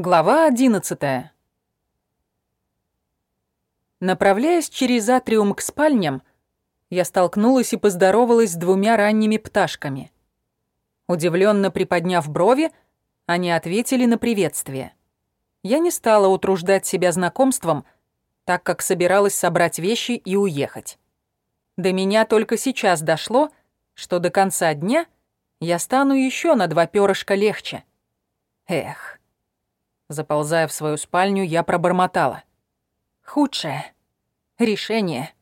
Глава одиннадцатая. Направляясь через атриум к спальням, я столкнулась и поздоровалась с двумя ранними пташками. Удивленно приподняв брови, они ответили на приветствие. Я не стала утруждать себя знакомством, так как собиралась собрать вещи и уехать. До меня только сейчас дошло, что до конца дня я стану еще на два перышка легче. Эх. Заползая в свою спальню, я пробормотала. «Худшее решение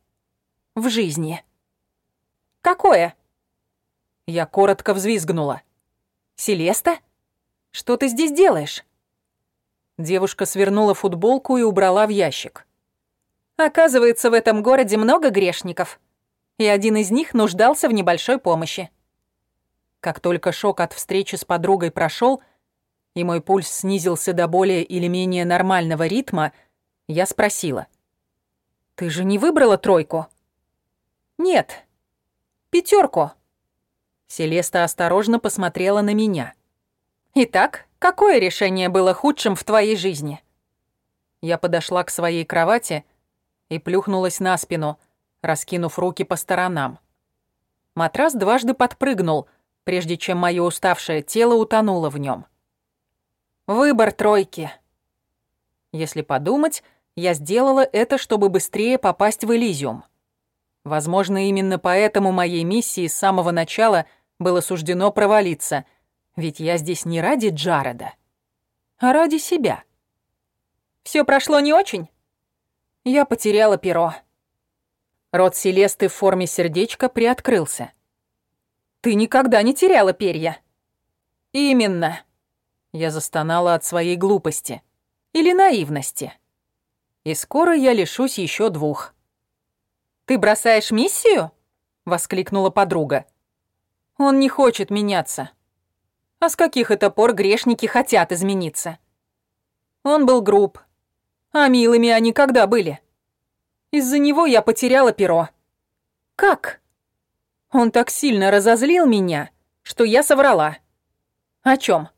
в жизни». «Какое?» Я коротко взвизгнула. «Селеста? Что ты здесь делаешь?» Девушка свернула футболку и убрала в ящик. «Оказывается, в этом городе много грешников, и один из них нуждался в небольшой помощи». Как только шок от встречи с подругой прошел, и мой пульс снизился до более или менее нормального ритма, я спросила. «Ты же не выбрала тройку?» «Нет, пятерку. Селеста осторожно посмотрела на меня. «Итак, какое решение было худшим в твоей жизни?» Я подошла к своей кровати и плюхнулась на спину, раскинув руки по сторонам. Матрас дважды подпрыгнул, прежде чем мое уставшее тело утонуло в нем. Выбор тройки. Если подумать, я сделала это, чтобы быстрее попасть в Элизиум. Возможно, именно поэтому моей миссии с самого начала было суждено провалиться, ведь я здесь не ради Джареда, а ради себя. Все прошло не очень? Я потеряла перо. Рот Селесты в форме сердечка приоткрылся. Ты никогда не теряла перья. Именно. Я застонала от своей глупости. Или наивности. И скоро я лишусь еще двух. «Ты бросаешь миссию?» — воскликнула подруга. «Он не хочет меняться. А с каких это пор грешники хотят измениться?» Он был груб. А милыми они когда были? Из-за него я потеряла перо. Как? Он так сильно разозлил меня, что я соврала. О чем?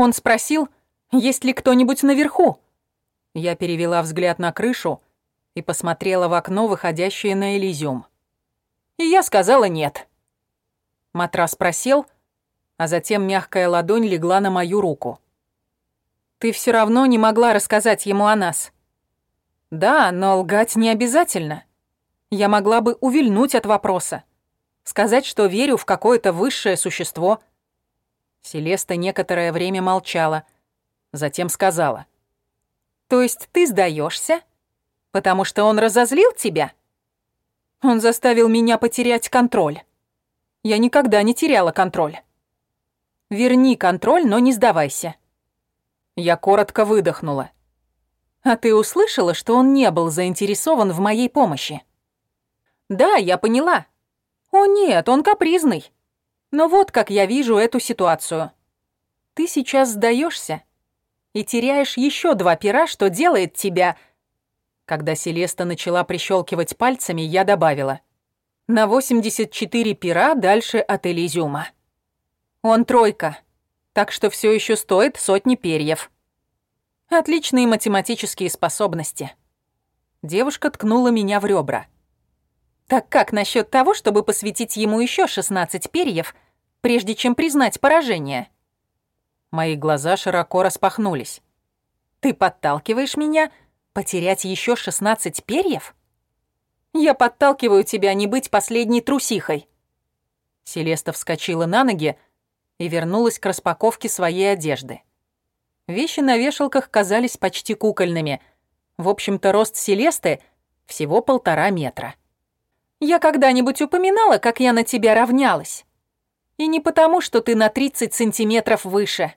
Он спросил, есть ли кто-нибудь наверху. Я перевела взгляд на крышу и посмотрела в окно, выходящее на Элизиум. И я сказала нет. Матрас просел, а затем мягкая ладонь легла на мою руку. «Ты все равно не могла рассказать ему о нас». «Да, но лгать не обязательно. Я могла бы увильнуть от вопроса. Сказать, что верю в какое-то высшее существо, Селеста некоторое время молчала, затем сказала. «То есть ты сдаешься, потому что он разозлил тебя?» «Он заставил меня потерять контроль. Я никогда не теряла контроль. Верни контроль, но не сдавайся». Я коротко выдохнула. «А ты услышала, что он не был заинтересован в моей помощи?» «Да, я поняла. О нет, он капризный. Но вот как я вижу эту ситуацию. Ты сейчас сдаешься и теряешь еще два пера, что делает тебя... Когда Селеста начала прищелкивать пальцами, я добавила. На 84 пера дальше от Элизиума. Он тройка, так что все еще стоит сотни перьев. Отличные математические способности. Девушка ткнула меня в ребра. Так как насчет того, чтобы посвятить ему еще 16 перьев, прежде чем признать поражение? Мои глаза широко распахнулись. Ты подталкиваешь меня потерять еще 16 перьев? Я подталкиваю тебя не быть последней трусихой. Селеста вскочила на ноги и вернулась к распаковке своей одежды. Вещи на вешалках казались почти кукольными. В общем-то, рост Селесты всего полтора метра. Я когда-нибудь упоминала, как я на тебя равнялась? И не потому, что ты на 30 сантиметров выше.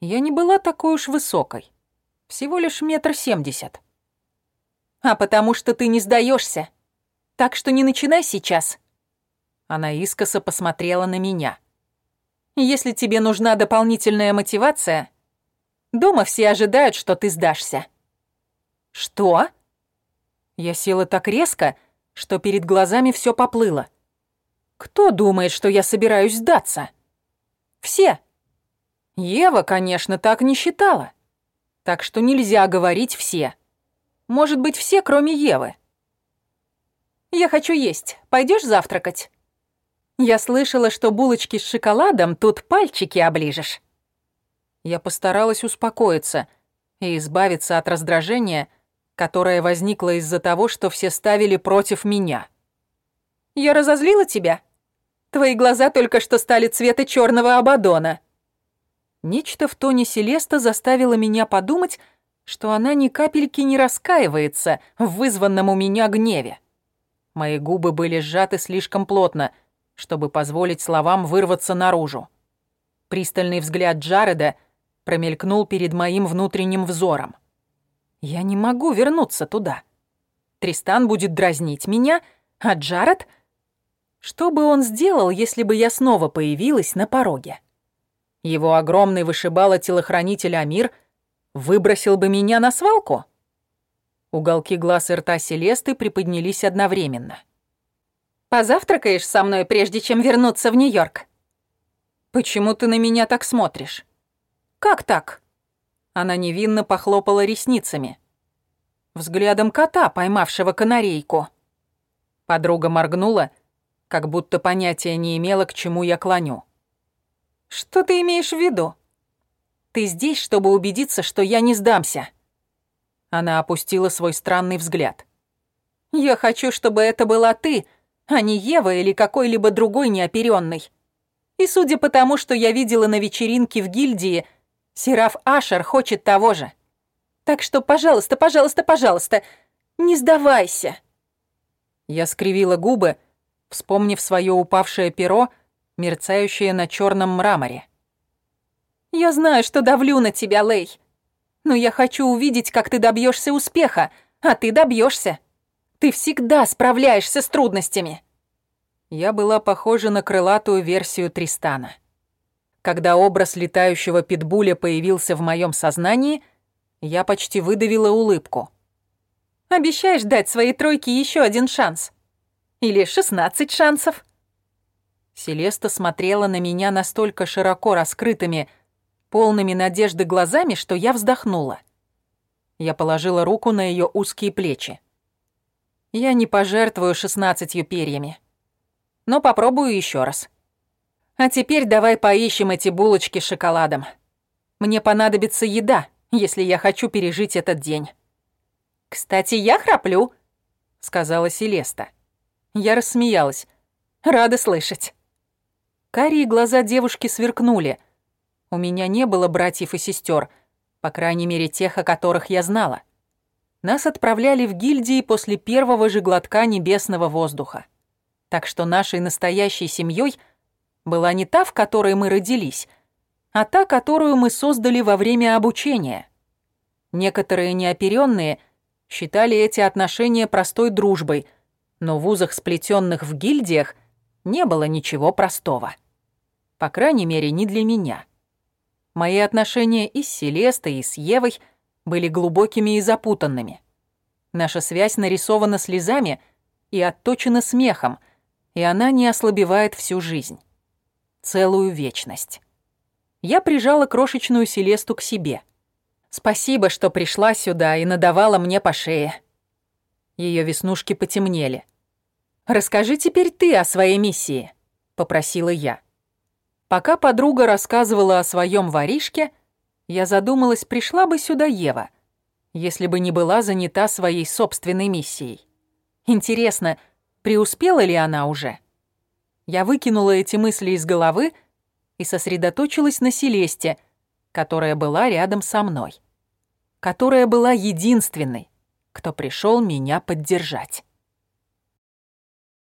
Я не была такой уж высокой. Всего лишь метр семьдесят. А потому что ты не сдаешься. Так что не начинай сейчас. Она искоса посмотрела на меня. Если тебе нужна дополнительная мотивация, дома все ожидают, что ты сдашься. Что? Я села так резко, что перед глазами все поплыло. Кто думает, что я собираюсь сдаться? Все. Ева, конечно, так не считала. Так что нельзя говорить «все». Может быть, все, кроме Евы. «Я хочу есть. Пойдешь завтракать?» «Я слышала, что булочки с шоколадом тут пальчики оближешь». Я постаралась успокоиться и избавиться от раздражения, которое возникло из-за того, что все ставили против меня. «Я разозлила тебя? Твои глаза только что стали цвета черного абадона». Нечто в тоне Селеста заставило меня подумать, что она ни капельки не раскаивается в вызванном у меня гневе. Мои губы были сжаты слишком плотно, чтобы позволить словам вырваться наружу. Пристальный взгляд Джареда промелькнул перед моим внутренним взором. Я не могу вернуться туда. Тристан будет дразнить меня, а Джаред... Что бы он сделал, если бы я снова появилась на пороге? Его огромный вышибало-телохранитель Амир выбросил бы меня на свалку? Уголки глаз и рта Селесты приподнялись одновременно. «Позавтракаешь со мной, прежде чем вернуться в Нью-Йорк?» «Почему ты на меня так смотришь?» «Как так?» Она невинно похлопала ресницами. Взглядом кота, поймавшего канарейку. Подруга моргнула, как будто понятия не имела, к чему я клоню. «Что ты имеешь в виду? Ты здесь, чтобы убедиться, что я не сдамся». Она опустила свой странный взгляд. «Я хочу, чтобы это была ты, а не Ева или какой-либо другой неоперённый. И судя по тому, что я видела на вечеринке в гильдии, Сераф Ашер хочет того же. Так что, пожалуйста, пожалуйста, пожалуйста, не сдавайся». Я скривила губы, вспомнив свое упавшее перо, мерцающее на черном мраморе. «Я знаю, что давлю на тебя, Лей. Но я хочу увидеть, как ты добьешься успеха, а ты добьешься. Ты всегда справляешься с трудностями». Я была похожа на крылатую версию Тристана. Когда образ летающего питбуля появился в моем сознании, я почти выдавила улыбку. «Обещаешь дать своей тройке еще один шанс?» Или 16 шансов?» Селеста смотрела на меня настолько широко раскрытыми, полными надежды глазами, что я вздохнула. Я положила руку на ее узкие плечи. Я не пожертвую шестнадцатью перьями. Но попробую еще раз. А теперь давай поищем эти булочки с шоколадом. Мне понадобится еда, если я хочу пережить этот день. «Кстати, я храплю», — сказала Селеста. Я рассмеялась. Рада слышать. Карие глаза девушки сверкнули. У меня не было братьев и сестер, по крайней мере, тех, о которых я знала. Нас отправляли в гильдии после первого же глотка небесного воздуха. Так что нашей настоящей семьей была не та, в которой мы родились, а та, которую мы создали во время обучения. Некоторые неоперенные считали эти отношения простой дружбой — но в узах, сплетенных в гильдиях, не было ничего простого. По крайней мере, не для меня. Мои отношения и с Селестой, и с Евой были глубокими и запутанными. Наша связь нарисована слезами и отточена смехом, и она не ослабевает всю жизнь. Целую вечность. Я прижала крошечную Селесту к себе. Спасибо, что пришла сюда и надавала мне по шее. Ее веснушки потемнели. «Расскажи теперь ты о своей миссии», — попросила я. Пока подруга рассказывала о своем воришке, я задумалась, пришла бы сюда Ева, если бы не была занята своей собственной миссией. Интересно, преуспела ли она уже? Я выкинула эти мысли из головы и сосредоточилась на Селесте, которая была рядом со мной, которая была единственной, кто пришел меня поддержать.